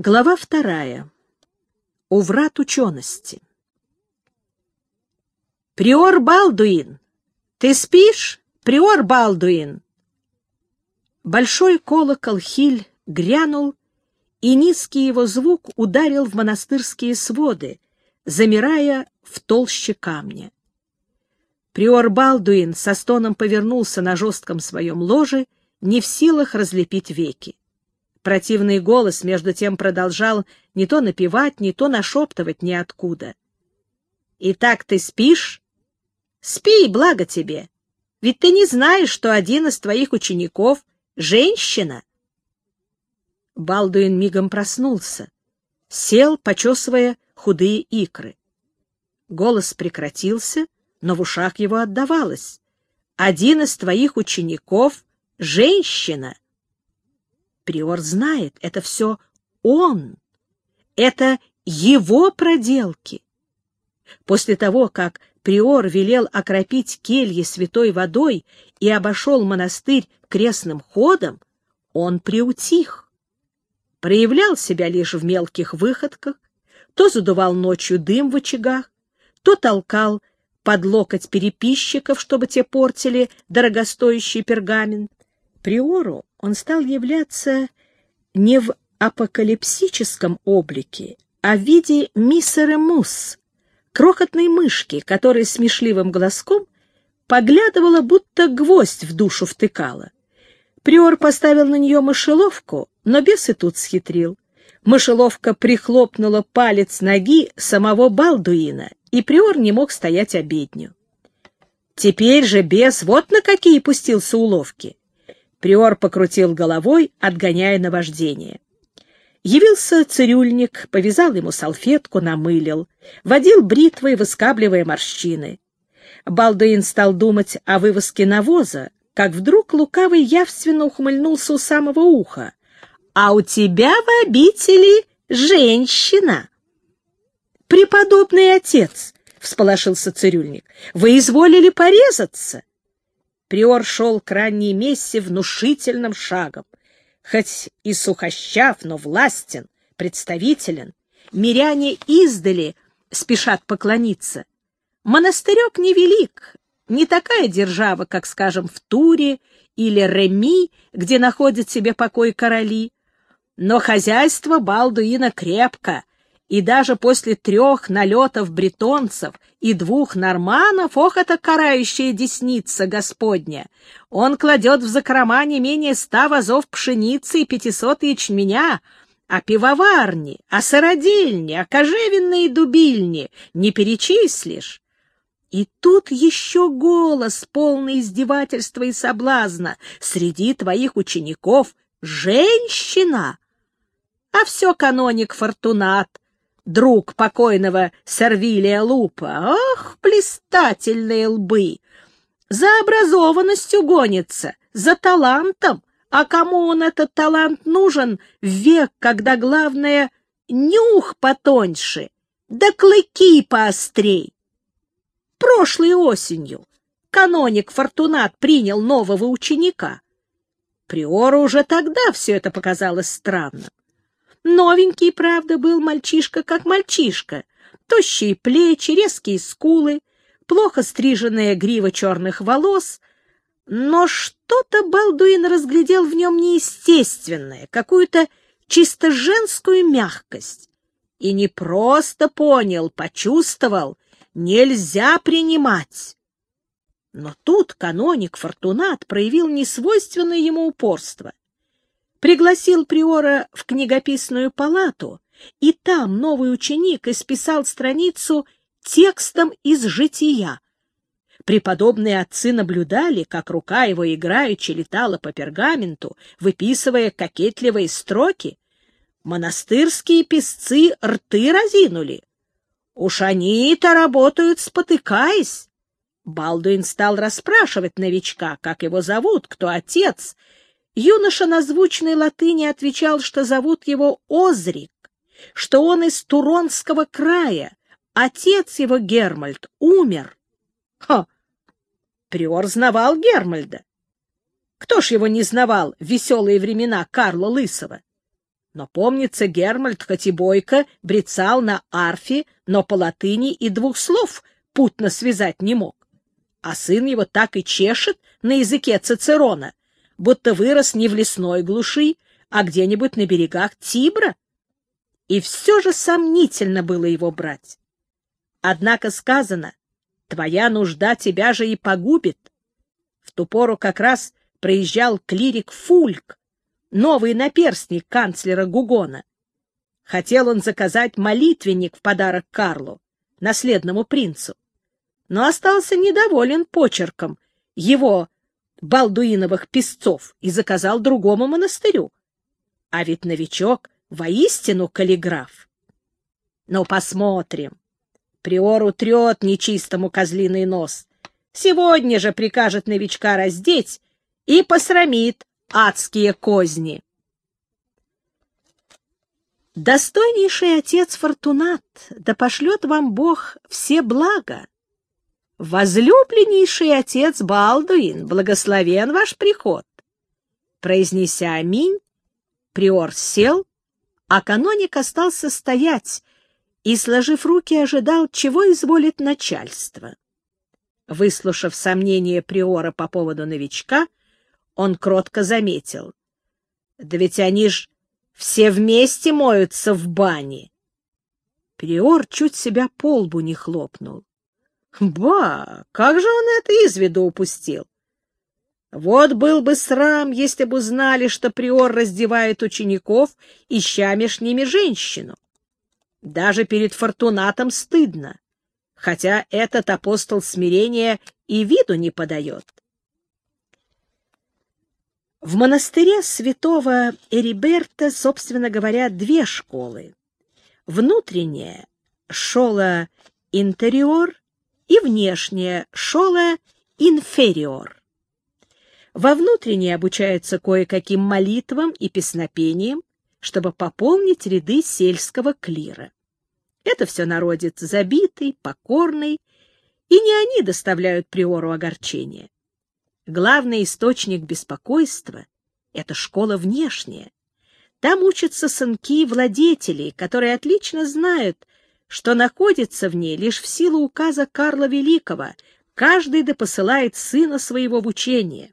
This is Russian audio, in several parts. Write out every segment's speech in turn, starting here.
Глава вторая. У врат учености. «Приор Балдуин! Ты спишь, приор Балдуин?» Большой колокол Хиль грянул, и низкий его звук ударил в монастырские своды, замирая в толще камня. Приор Балдуин со стоном повернулся на жестком своем ложе, не в силах разлепить веки. Противный голос, между тем, продолжал не то напевать, не то нашептывать ниоткуда. «Итак ты спишь? Спи, благо тебе! Ведь ты не знаешь, что один из твоих учеников — женщина!» Балдуин мигом проснулся, сел, почесывая худые икры. Голос прекратился, но в ушах его отдавалось. «Один из твоих учеников — женщина!» Приор знает, это все он. Это его проделки. После того, как Приор велел окропить кельи святой водой и обошел монастырь крестным ходом, он приутих. Проявлял себя лишь в мелких выходках, то задувал ночью дым в очагах, то толкал под локоть переписчиков, чтобы те портили дорогостоящий пергамент. Приору он стал являться не в апокалипсическом облике, а в виде миссера Мусс, крохотной мышки, которая смешливым глазком поглядывала, будто гвоздь в душу втыкала. Приор поставил на нее мышеловку, но бес и тут схитрил. Мышеловка прихлопнула палец ноги самого Балдуина, и Приор не мог стоять обедню. Теперь же бес вот на какие пустился уловки. Приор покрутил головой, отгоняя наваждение. Явился цирюльник, повязал ему салфетку, намылил, водил бритвой, выскабливая морщины. Балдуин стал думать о вывозке навоза, как вдруг лукавый явственно ухмыльнулся у самого уха. «А у тебя в обители женщина!» «Преподобный отец!» — всполошился цирюльник. «Вы изволили порезаться?» Приор шел к ранней мессе внушительным шагом. Хоть и сухощав, но властен, представителен, миряне издали спешат поклониться. Монастырек невелик, не такая держава, как, скажем, в Туре или Реми, где находят себе покой короли, но хозяйство Балдуина крепко, и даже после трех налетов бретонцев и двух норманов, ох, это карающая десница Господня! Он кладет в закрома не менее ста вазов пшеницы и пятисот ячменя, а пивоварни, а сыродельни, а кожевенные дубильни не перечислишь. И тут еще голос, полный издевательства и соблазна, среди твоих учеников — женщина! А все каноник Фортунат — друг покойного Сервилия Лупа. Ах, блистательные лбы! За образованностью гонится, за талантом. А кому он этот талант нужен в век, когда главное — нюх потоньше, да клыки поострей? Прошлой осенью каноник Фортунат принял нового ученика. Приору уже тогда все это показалось странным. Новенький, правда, был мальчишка как мальчишка. Тощие плечи, резкие скулы, плохо стриженная грива черных волос. Но что-то Балдуин разглядел в нем неестественное, какую-то чисто женскую мягкость. И не просто понял, почувствовал, нельзя принимать. Но тут каноник Фортунат проявил несвойственное ему упорство пригласил приора в книгописную палату, и там новый ученик исписал страницу текстом из жития. Преподобные отцы наблюдали, как рука его играючи летала по пергаменту, выписывая кокетливые строки. Монастырские песцы рты разинули. Уж они-то работают, спотыкаясь. Балдуин стал расспрашивать новичка, как его зовут, кто отец, Юноша на звучной латыни отвечал, что зовут его Озрик, что он из Туронского края, отец его Гермальд умер. Ха! Приор знавал Гермальда. Кто ж его не знавал в веселые времена Карла Лысого? Но, помнится, Гермальд, хоть и бойко, брецал на арфе, но по латыни и двух слов путно связать не мог. А сын его так и чешет на языке Цицерона, будто вырос не в лесной глуши, а где-нибудь на берегах Тибра. И все же сомнительно было его брать. Однако сказано, твоя нужда тебя же и погубит. В ту пору как раз проезжал клирик Фульк, новый наперстник канцлера Гугона. Хотел он заказать молитвенник в подарок Карлу, наследному принцу, но остался недоволен почерком его балдуиновых песцов и заказал другому монастырю. А ведь новичок воистину каллиграф. Но посмотрим. Приор утрет нечистому козлиный нос. Сегодня же прикажет новичка раздеть и посрамит адские козни. Достойнейший отец Фортунат, да пошлет вам Бог все блага. Возлюбленнейший отец Балдуин, благословен ваш приход. Произнеся аминь, приор сел, а каноник остался стоять и, сложив руки, ожидал, чего изволит начальство. Выслушав сомнения приора по поводу новичка, он кротко заметил. «Да ведь они ж все вместе моются в бане!» Приор чуть себя по лбу не хлопнул. «Ба! Как же он это из виду упустил? Вот был бы срам, если бы узнали, что приор раздевает учеников, ища меж ними женщину. Даже перед Фортунатом стыдно, хотя этот апостол смирения и виду не подает. В монастыре святого Эриберта, собственно говоря, две школы. Внутренняя — шола интериор и внешняя — шола инфериор. Во внутренней обучаются кое-каким молитвам и песнопениям, чтобы пополнить ряды сельского клира. Это все народец забитый, покорный, и не они доставляют приору огорчения. Главный источник беспокойства — это школа внешняя. Там учатся сынки владетелей, которые отлично знают, что находится в ней лишь в силу указа Карла Великого, каждый да посылает сына своего в учение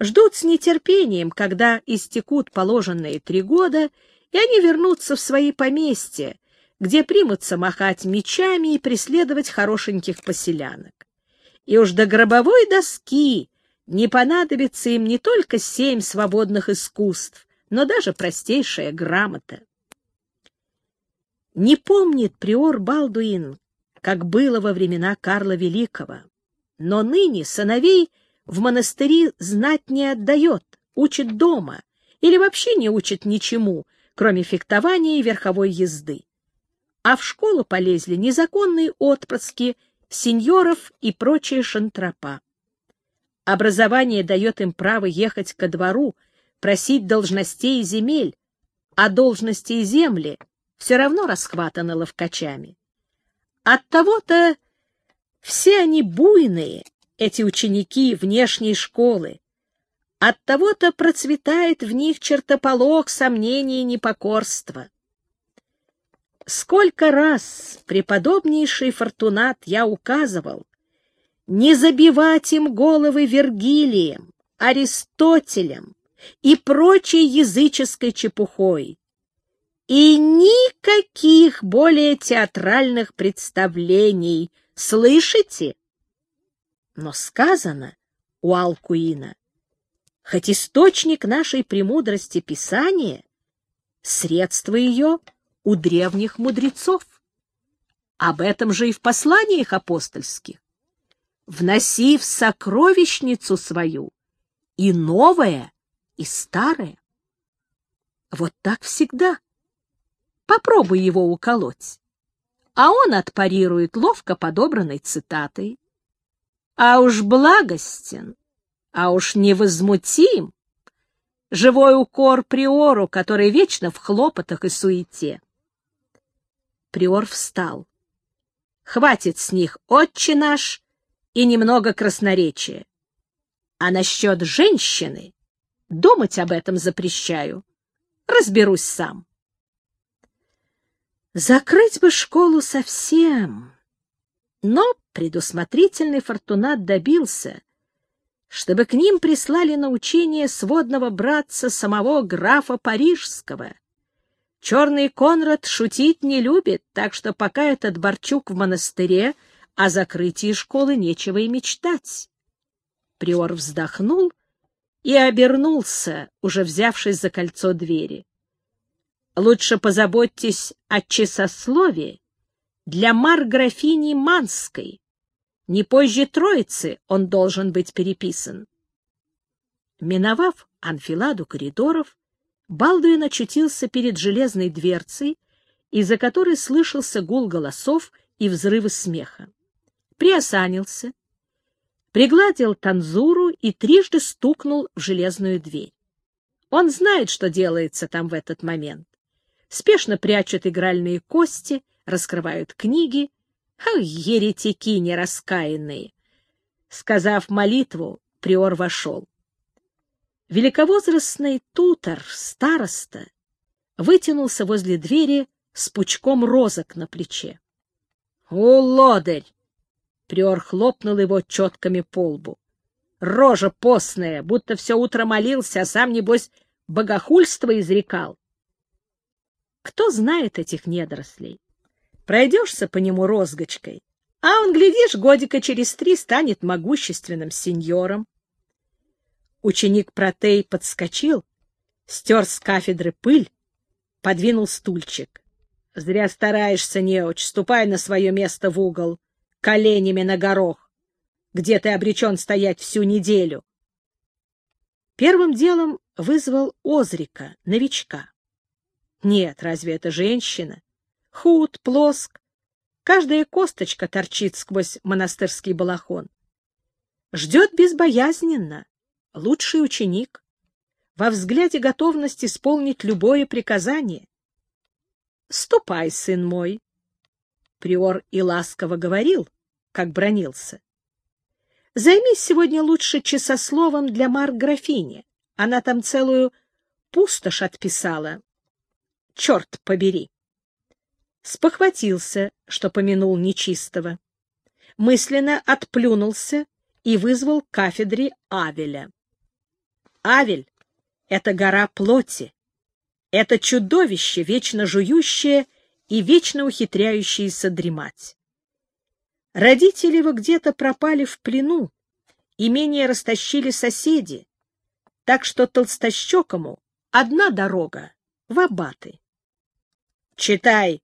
ждут с нетерпением, когда истекут положенные три года, и они вернутся в свои поместья, где примутся махать мечами и преследовать хорошеньких поселянок. И уж до гробовой доски не понадобится им не только семь свободных искусств, но даже простейшая грамота. Не помнит приор Балдуин, как было во времена Карла Великого, но ныне сыновей — в монастыри знать не отдает, учит дома или вообще не учит ничему, кроме фехтования и верховой езды. А в школу полезли незаконные отпрыски, сеньоров и прочие шантропа. Образование дает им право ехать ко двору, просить должностей и земель, а должности и земли все равно расхватаны ловкачами. Оттого-то все они буйные, эти ученики внешней школы. Оттого-то процветает в них чертополох сомнений и непокорства. Сколько раз преподобнейший Фортунат я указывал, не забивать им головы Вергилием, Аристотелем и прочей языческой чепухой. И никаких более театральных представлений, слышите? Но сказано у Алкуина, хоть источник нашей премудрости Писания, средство ее у древних мудрецов. Об этом же и в посланиях апостольских. Вноси в сокровищницу свою и новое, и старое. Вот так всегда. Попробуй его уколоть. А он отпарирует ловко подобранной цитатой а уж благостен, а уж невозмутим, живой укор приору, который вечно в хлопотах и суете. Приор встал. Хватит с них, отче наш, и немного красноречия. А насчет женщины думать об этом запрещаю. разберусь сам. Закрыть бы школу совсем. Но предусмотрительный Фортунат добился, чтобы к ним прислали на учение сводного братца самого графа Парижского. Черный Конрад шутить не любит, так что пока этот Борчук в монастыре, о закрытии школы нечего и мечтать. Приор вздохнул и обернулся, уже взявшись за кольцо двери. Лучше позаботьтесь о часословии для марграфини Манской. Не позже Троицы он должен быть переписан. Миновав анфиладу коридоров, Балдуин очутился перед железной дверцей, из-за которой слышался гул голосов и взрывы смеха. Приосанился, пригладил танзуру и трижды стукнул в железную дверь. Он знает, что делается там в этот момент спешно прячут игральные кости, раскрывают книги. Ах, еретики нераскаянные! Сказав молитву, приор вошел. Великовозрастный тутор, староста, вытянулся возле двери с пучком розок на плече. — О, лодырь! — приор хлопнул его четками по лбу. — Рожа постная, будто все утро молился, а сам, небось, богохульство изрекал. Кто знает этих недорослей? Пройдешься по нему розгочкой, а он, глядишь, годика через три станет могущественным сеньором. Ученик Протей подскочил, стер с кафедры пыль, подвинул стульчик. — Зря стараешься, неуч, ступай на свое место в угол, коленями на горох, где ты обречен стоять всю неделю. Первым делом вызвал Озрика, новичка. Нет, разве это женщина? Худ, плоск. Каждая косточка торчит сквозь монастырский балахон. Ждет безбоязненно. Лучший ученик. Во взгляде готовность исполнить любое приказание. «Ступай, сын мой!» Приор и ласково говорил, как бронился. «Займись сегодня лучше часословом для Марк-графини. Она там целую пустошь отписала, черт побери! Спохватился, что помянул нечистого. Мысленно отплюнулся и вызвал кафедре Авеля. Авель — это гора плоти, это чудовище, вечно жующее и вечно ухитряющееся дремать. Родители его где-то пропали в плену, имение растащили соседи, так что толстощекому одна дорога в абаты. Читай.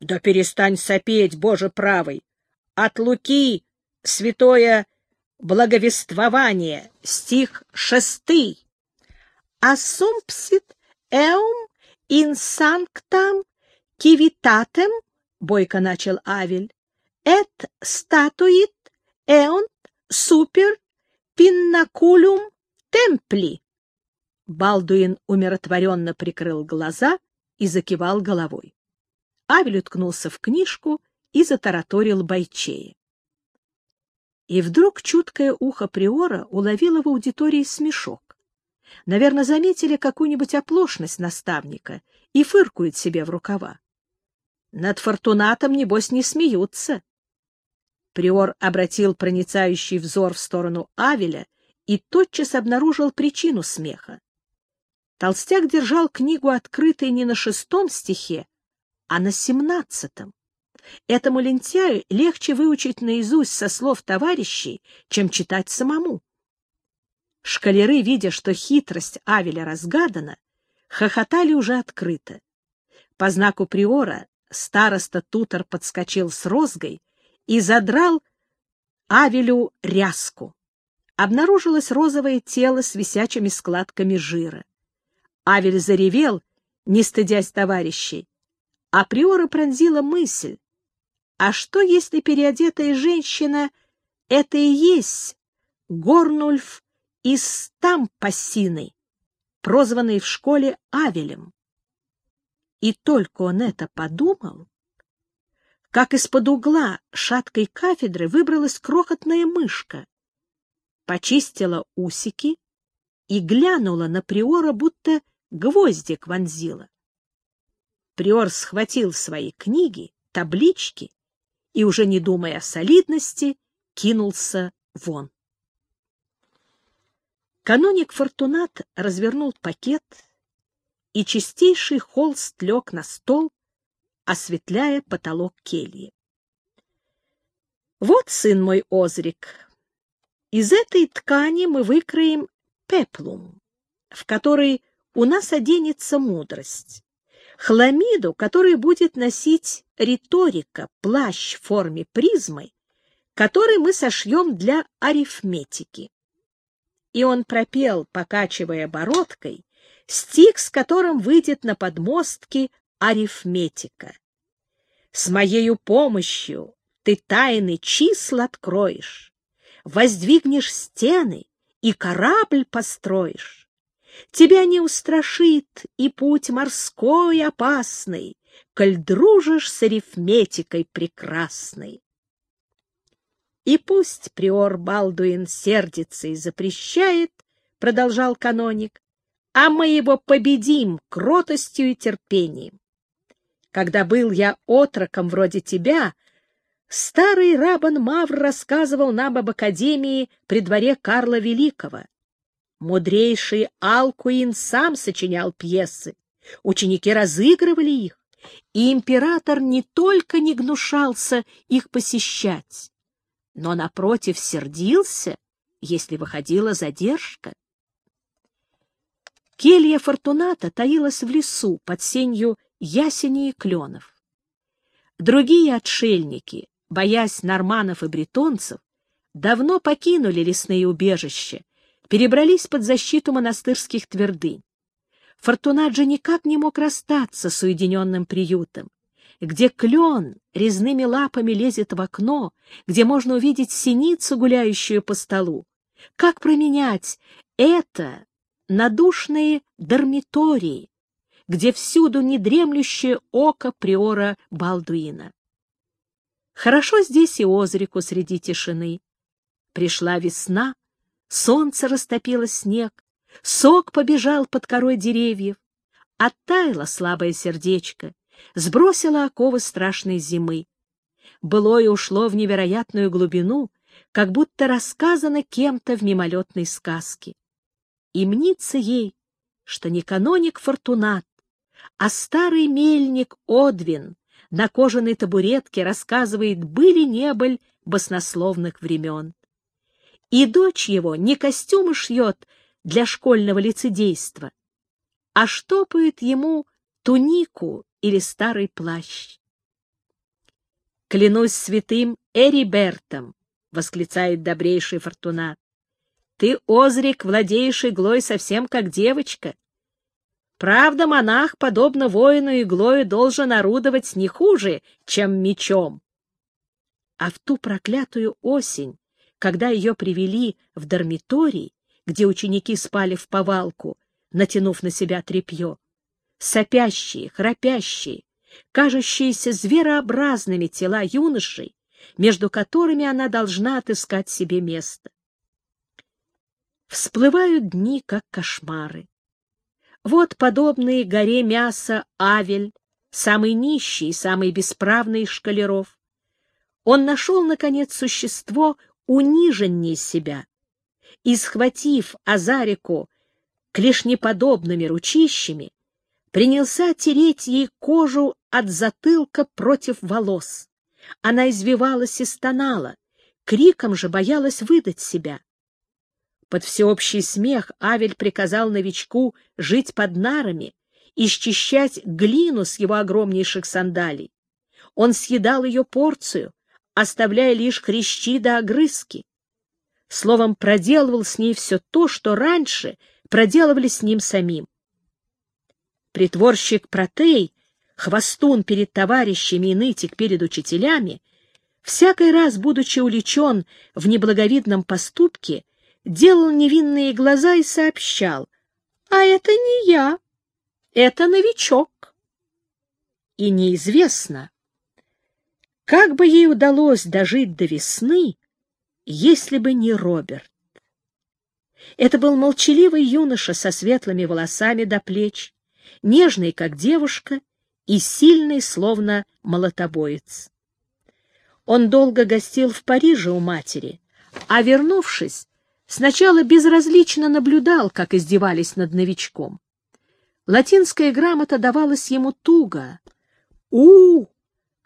Да перестань сопеть, Боже правый. От Луки святое благовествование, стих шестый. Асумпсит эум ин санктам кивитатем, бойко начал Авель, эт статуит эонт супер пиннакулум темпли. Балдуин умиротворенно прикрыл глаза и закивал головой. Авель уткнулся в книжку и затараторил бойчея. И вдруг чуткое ухо Приора уловило в аудитории смешок. Наверное, заметили какую-нибудь оплошность наставника и фыркуют себе в рукава. Над Фортунатом, небось, не смеются. Приор обратил проницающий взор в сторону Авеля и тотчас обнаружил причину смеха. Толстяк держал книгу открытой не на шестом стихе, а на семнадцатом. Этому лентяю легче выучить наизусть со слов товарищей, чем читать самому. Шкалеры, видя, что хитрость Авеля разгадана, хохотали уже открыто. По знаку приора староста Тутор подскочил с розгой и задрал Авелю ряску. Обнаружилось розовое тело с висячими складками жира. Авель заревел, не стыдясь товарищей. А Приора пронзила мысль. А что, если переодетая женщина — это и есть Горнульф из Тампасины, прозванный в школе Авелем? И только он это подумал, как из-под угла шаткой кафедры выбралась крохотная мышка, почистила усики и глянула на Приора, будто гвоздик вонзила. Приор схватил свои книги, таблички и, уже не думая о солидности, кинулся вон. Каноник Фортунат развернул пакет, и чистейший холст лег на стол, осветляя потолок кельи. Вот, сын мой Озрик, из этой ткани мы выкроем пеплум, в который у нас оденется мудрость, хламиду, который будет носить риторика, плащ в форме призмы, который мы сошьем для арифметики. И он пропел, покачивая бородкой, стих, с которым выйдет на подмостки арифметика. С моею помощью ты тайны числа откроешь, воздвигнешь стены и корабль построишь. Тебя не устрашит и путь морской опасный, коль дружишь с арифметикой прекрасной. И пусть приор Балдуин сердится и запрещает, — продолжал каноник, — а мы его победим кротостью и терпением. Когда был я отроком вроде тебя, старый Рабан Мавр рассказывал нам об академии при дворе Карла Великого. Мудрейший Алкуин сам сочинял пьесы, ученики разыгрывали их, и император не только не гнушался их посещать, но, напротив, сердился, если выходила задержка. Келья Фортуната таилась в лесу под сенью ясеней и кленов. Другие отшельники, боясь норманов и бретонцев, давно покинули лесные убежища, перебрались под защиту монастырских твердынь. Фортунат же никак не мог расстаться с уединенным приютом где клен резными лапами лезет в окно, где можно увидеть синицу, гуляющую по столу. Как променять это на душные дармитории, где всюду недремлющее око приора Балдуина? Хорошо здесь и Озрику среди тишины. Пришла весна, солнце растопило снег, сок побежал под корой деревьев, оттаяло слабое сердечко, сбросила оковы страшной зимы. Былое ушло в невероятную глубину, как будто рассказано кем-то в мимолетной сказке. И мнится ей, что не каноник Фортунат, а старый мельник Одвин на кожаной табуретке рассказывает были-не-быль баснословных времен. И дочь его не костюмы шьет для школьного лицедейства, а штопает ему тунику или старый плащ. «Клянусь святым Эрибертом!» — восклицает добрейший Фортунат. «Ты, Озрик, владеешь иглой совсем как девочка. Правда, монах, подобно воину иглою, должен орудовать не хуже, чем мечом». А в ту проклятую осень, когда ее привели в дармиторий, где ученики спали в повалку, натянув на себя тряпье, сопящие, храпящие, кажущиеся зверообразными тела юношей, между которыми она должна отыскать себе место. Всплывают дни, как кошмары. Вот подобные горе мяса Авель, самый нищий и самый бесправный из шкалеров. Он нашел, наконец, существо униженнее себя и, схватив Азарику клешнеподобными ручищами, принялся тереть ей кожу от затылка против волос. Она извивалась и стонала, криком же боялась выдать себя. Под всеобщий смех Авель приказал новичку жить под нарами и счищать глину с его огромнейших сандалий. Он съедал ее порцию, оставляя лишь хрящи да огрызки. Словом, проделывал с ней все то, что раньше проделывали с ним самим. Притворщик Протей, хвостун перед товарищами и нытик перед учителями, всякий раз, будучи увлечен в неблаговидном поступке, делал невинные глаза и сообщал, «А это не я, это новичок». И неизвестно, как бы ей удалось дожить до весны, если бы не Роберт. Это был молчаливый юноша со светлыми волосами до плеч, нежный, как девушка, и сильный, словно молотобоец. Он долго гостил в Париже у матери, а, вернувшись, сначала безразлично наблюдал, как издевались над новичком. Латинская грамота давалась ему туго. у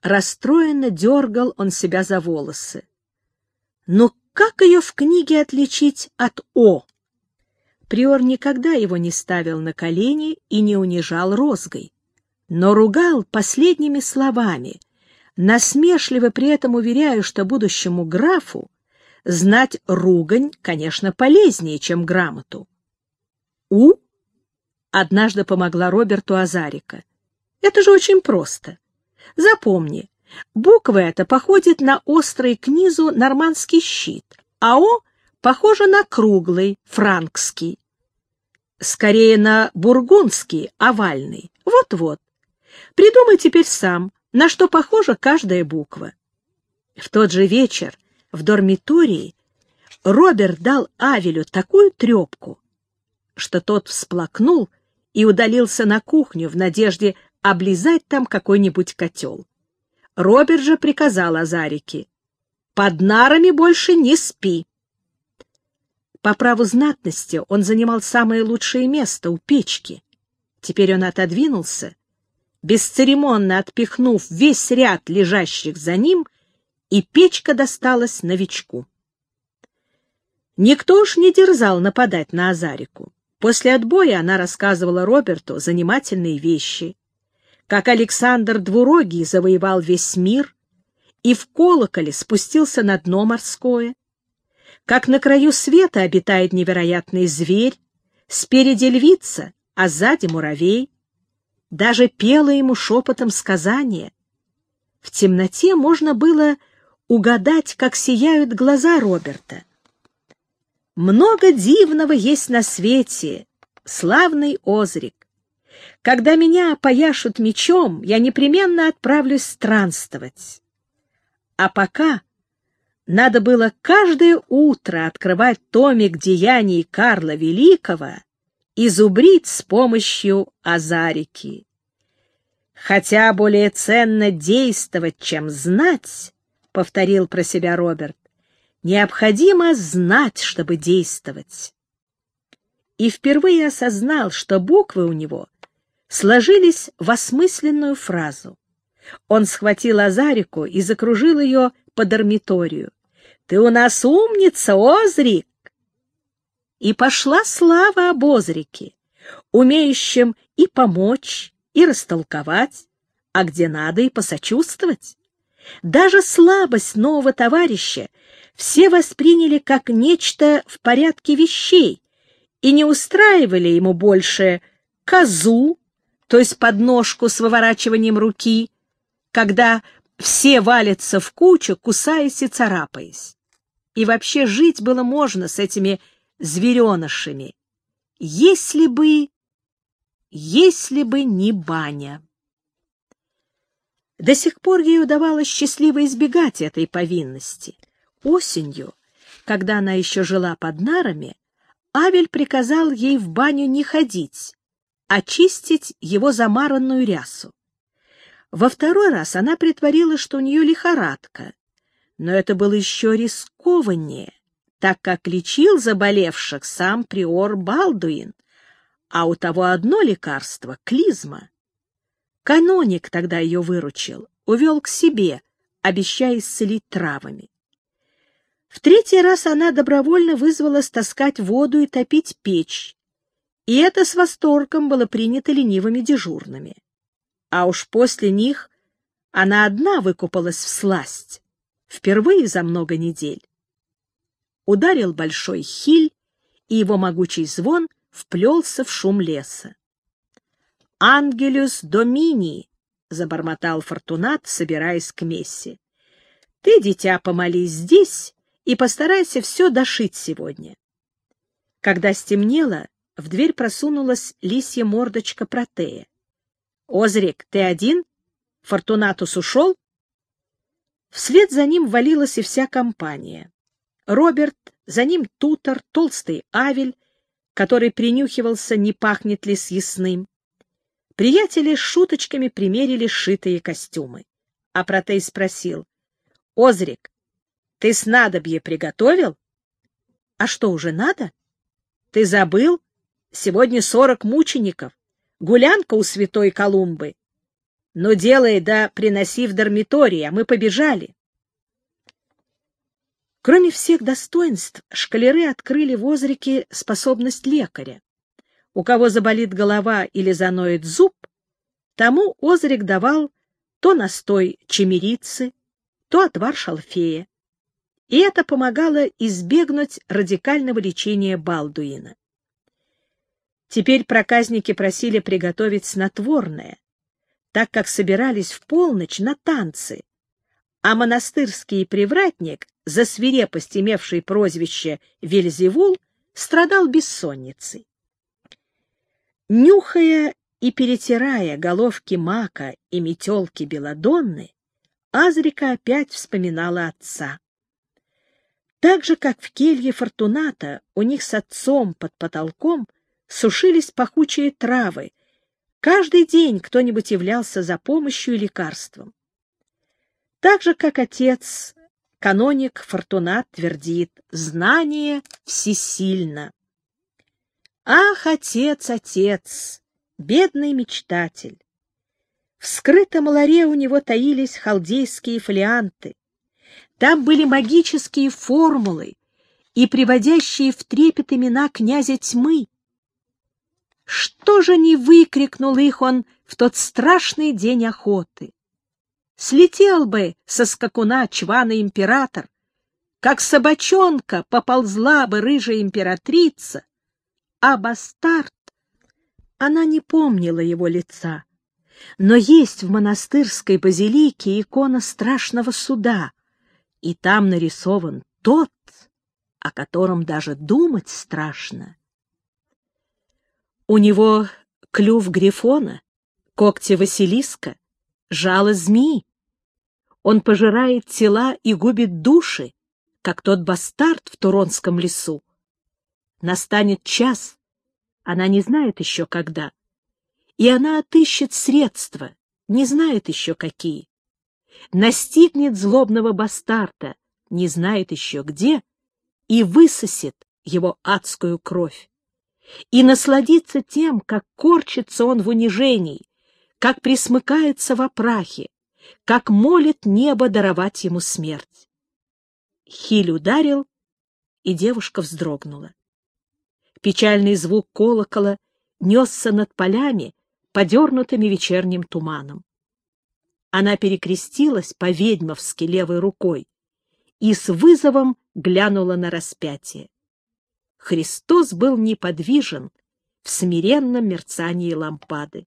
Расстроенно дергал он себя за волосы. Но как ее в книге отличить от «о»? Приор никогда его не ставил на колени и не унижал розгой, но ругал последними словами, насмешливо при этом уверяя, что будущему графу знать ругань, конечно, полезнее, чем грамоту. «У» однажды помогла Роберту Азарика. Это же очень просто. Запомни, буква эта походит на острый к низу нормандский щит, а О похоже на круглый, франкский. Скорее на бургундский, овальный. Вот-вот. Придумай теперь сам, на что похожа каждая буква. В тот же вечер в dormiтории Роберт дал Авелю такую трепку, что тот всплакнул и удалился на кухню в надежде облизать там какой-нибудь котел. Роберт же приказал Азарике, «Под нарами больше не спи». По праву знатности он занимал самое лучшее место у печки. Теперь он отодвинулся, бесцеремонно отпихнув весь ряд лежащих за ним, и печка досталась новичку. Никто уж не дерзал нападать на Азарику. После отбоя она рассказывала Роберту занимательные вещи, как Александр Двурогий завоевал весь мир и в колоколе спустился на дно морское, как на краю света обитает невероятный зверь, спереди львица, а сзади муравей. Даже пела ему шепотом сказания. В темноте можно было угадать, как сияют глаза Роберта. Много дивного есть на свете, славный Озрик. Когда меня опояшут мечом, я непременно отправлюсь странствовать. А пока надо было каждое утро открывать томик деяний Карла Великого и зубрить с помощью Азарики. Хотя более ценно действовать, чем знать, — повторил про себя Роберт, Необходимо знать, чтобы действовать. И впервые осознал, что буквы у него сложились в осмысленную фразу. Он схватил Азарику и закружил ее по дармиторию. «Ты у нас умница, Озрик!» И пошла слава об Озрике, умеющем и помочь, и растолковать, а где надо и посочувствовать. Даже слабость нового товарища все восприняли как нечто в порядке вещей и не устраивали ему больше козу, то есть подножку с выворачиванием руки, когда все валятся в кучу, кусаясь и царапаясь. И вообще жить было можно с этими зверенышами, если бы... если бы не баня. До сих пор ей удавалось счастливо избегать этой повинности — Осенью, когда она еще жила под нарами, Авель приказал ей в баню не ходить, а чистить его замаранную рясу. Во второй раз она притворила, что у нее лихорадка, но это было еще рискованнее, так как лечил заболевших сам приор Балдуин, а у того одно лекарство — клизма. Каноник тогда ее выручил, увел к себе, обещая исцелить травами. В третий раз она добровольно вызвала стаскать воду и топить печь, и это с восторгом было принято ленивыми дежурными. А уж после них она одна выкупалась в сласть, впервые за много недель. Ударил большой хиль, и его могучий звон вплелся в шум леса. «Ангелюс Домини!» — забормотал Фортунат, собираясь к мессе. «Ты, дитя, помолись здесь, и постарайся все дошить сегодня. Когда стемнело, в дверь просунулась лисья мордочка Протея. — Озрик, ты один? Фортунатус ушел? Вслед за ним валилась и вся компания. Роберт за ним Тутор, толстый Авель, который принюхивался, не пахнет ли съестным. Приятели с шуточками примерили сшитые костюмы. А Протей спросил, — Озрик, ты снадобье приготовил? — А что, уже надо? — Ты забыл? Сегодня сорок мучеников. Гулянка у святой Колумбы. Но делай да приноси в дармиторий, а мы побежали. Кроме всех достоинств, шкалеры открыли в Озрике способность лекаря. У кого заболит голова или заноет зуб, тому Озрик давал то настой чемерицы, то отвар шалфея. И это помогало избегнуть радикального лечения Балдуина. Теперь проказники просили приготовить снотворное, так как собирались в полночь на танцы, а монастырский привратник, за свирепость имевший прозвище Вельзевул, страдал бессонницей. Нюхая и перетирая головки мака и метелки белодонны, Азрика опять вспоминала отца. Так же, как в келье Фортуната, у них с отцом под потолком сушились пахучие травы. Каждый день кто-нибудь являлся за помощью и лекарством. Так же, как отец, каноник Фортунат твердит «Знание всесильно». Ах, отец, отец, бедный мечтатель! В скрытом ларе у него таились халдейские фолианты. Там были магические формулы и приводящие в трепет имена князя тьмы. Что же не выкрикнул их он в тот страшный день охоты? Слетел бы со скакуна чваный император, как собачонка поползла бы рыжая императрица, а бастард, она не помнила его лица. Но есть в монастырской базилике икона страшного суда, и там нарисован тот, о котором даже думать страшно. У него клюв грифона, когти Василиска, жало змеи. Он пожирает тела и губит души, как тот бастард в Туронском лесу. Настанет час, она не знает еще когда, и она отыщет средства, не знает еще какие. Настигнет злобного бастарда, не знает еще где, и высосет его адскую кровь. И насладится тем, как корчится он в унижении, как присмыкается в опрахе, как молит небо даровать ему смерть. Хиль ударил, и девушка вздрогнула. Печальный звук колокола несся над полями, подернутыми вечерним туманом. Она перекрестилась по-ведьмовски левой рукой и с вызовом глянула на распятие. Христос был неподвижен в смиренном мерцании лампады.